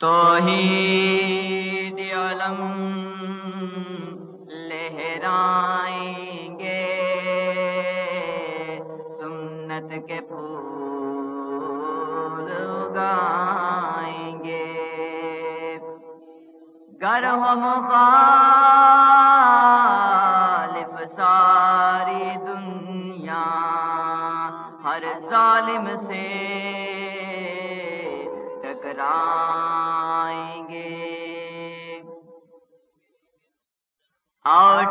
توحید علم لہرائیں گے سنت کے پھول اگائیں گے گر ہو مخالف ساری دنیا، ہر ظالم سے ٹکرائیں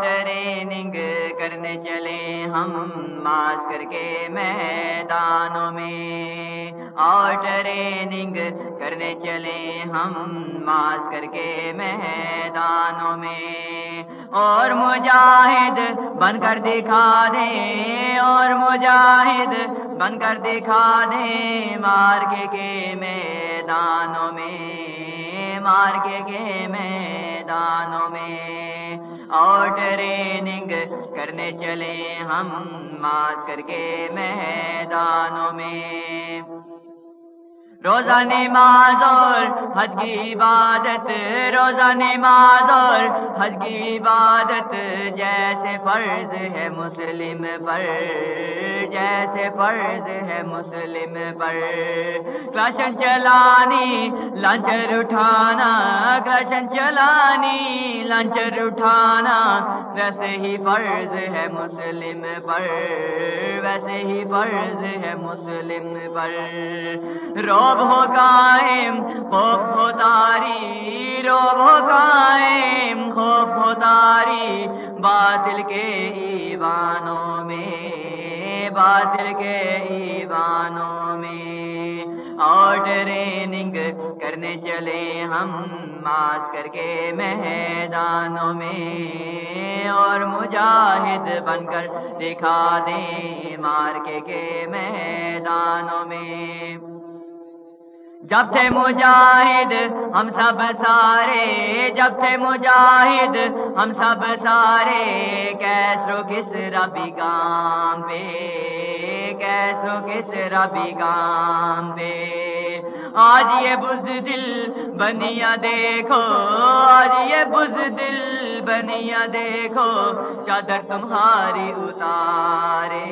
ٹریننگ کرنے چلے ہم ماس کر کے میدانوں میں۔ آؤ ٹریننگ کرنے چلے ہم ماس کر کے میدانوں میں۔ اور مجاہد بن کر دکھا دیں اور مجاہد بن کر دکھا دیں مار کے میدانوں میں۔ مار کے میدانوں میں۔ اور ٹریننگ کرنے چلے ہم ماس کر کے میدانوں میں روزہ نماز اور حج کی عبادت روزہ نماز اور حج کی عبادت جیسے فرض ہے مسلم پر، جیسے فرض ہے مسلم پر۔ کلشن چلانی لنچر اٹھانا کلشن چلانی لنچر اٹھانا ویسے ہی فرض ہے مسلم پر، ویسے ہی فرض ہے مسلم پر۔ روب ہو قائم، خوف ہو تاری۔ روب ہو قائم، خوف ہو تاری۔ باطل کے ایوانوں میں، باطل کے ایوانوں میں۔ اور ٹریننگ کرنے چلے ہم ماس کر کے میدانوں میں اور مجاہد بن کر دکھا دیں مار کے میدانوں میں۔ جب تھے مجاہد، ہم سب سارے، جب تھے مجاہد، ہم سب سارے کیسو کس ربی گام پہ۔ کیسو کس ربی گام پہ آج یہ بز دل بنیا دیکھو، آج یہ بز دل بنیا دیکھو، چادر تمہاری اتارے،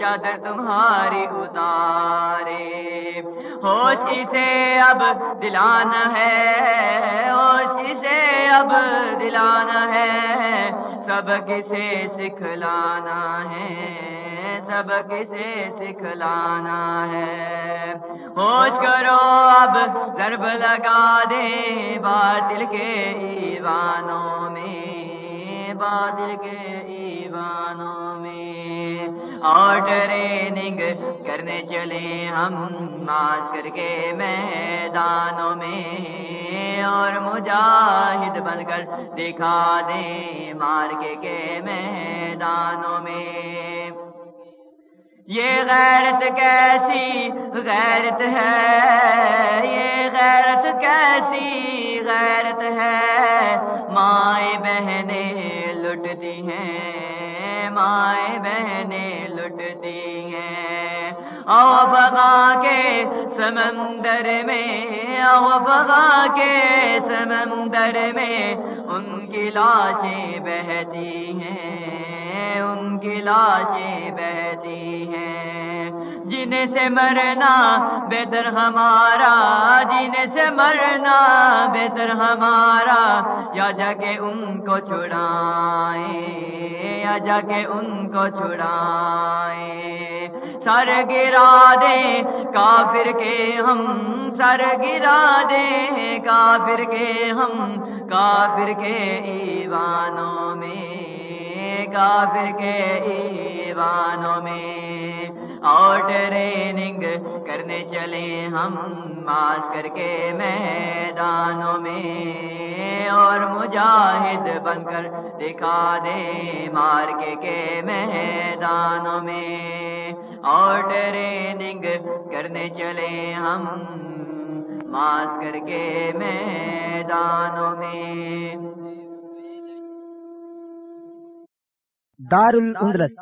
چادر تمہاری اتارے۔ ہوش سے اب دلانا ہے، ہوش سے اب دلانا ہے، سب کسے سکھلانا ہے۔ سب کسے سکھلانا ہے۔ ہوش کرو اب، ضرب لگا دے باطل کے ایوانوں میں۔ باطل کے ایوانوں میں۔ اور ٹریننگ کرنے چلے ہم ماس کر کے میدانوں میں۔ اور مجاہد بن کر دکھا دیں مار کے کے میدانوں میں۔ یہ غیرت کیسی غیرت ہے؟ یہ غیرت کیسی غیرت ہے؟ مائیں بہنیں لٹتی ہیں، مائیں بہنیں لٹتی ہیں۔ او بغا کے سمندر میں او بغا کے سمندر میں ان کی لاشیں بہتی ہیں، ان کی لاشیں بہتی ہیں۔ جن سے مرنا بہتر ہمارا، جن سے مرنا بہتر ہمارا، یا جا کے ان کو چھڑائیں۔ جا کے ان کو چھڑائیں۔ سر گرا دے کافر کے ہم سر گرا دے کافر کے ہم، کافر کے ایوانوں میں، کافر کے ایوانوں میں۔ اور ٹریننگ کرنے چلے ہم ماس کر کے میدانوں میں۔ اور مجاہد بن کر دکھا دے مار کے کے میدانوں میں۔ اور ٹریننگ کرنے چلے ہم ماس کر کے میدانوں میں۔ دار الاندلس